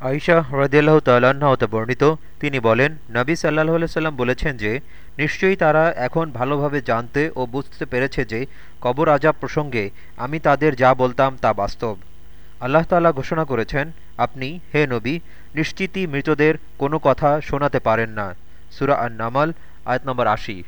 আইশা হ্রদিয়াল্লাহ তাল্লাহতে হতে বর্ণিত। তিনি বলেন, নবী সাল্লাহ সাল্লাম বলেছেন যে, নিশ্চয়ই তারা এখন ভালোভাবে জানতে ও বুঝতে পেরেছে যে, কবর আজাব প্রসঙ্গে আমি তাদের যা বলতাম তা বাস্তব। আল্লাহ তাল্লাহ ঘোষণা করেছেন, আপনি, হে নবী, নিশ্চিতই মৃতদের কোনো কথা শোনাতে পারেন না। সুরা আন নামাল আয়াত নম্বর আশি।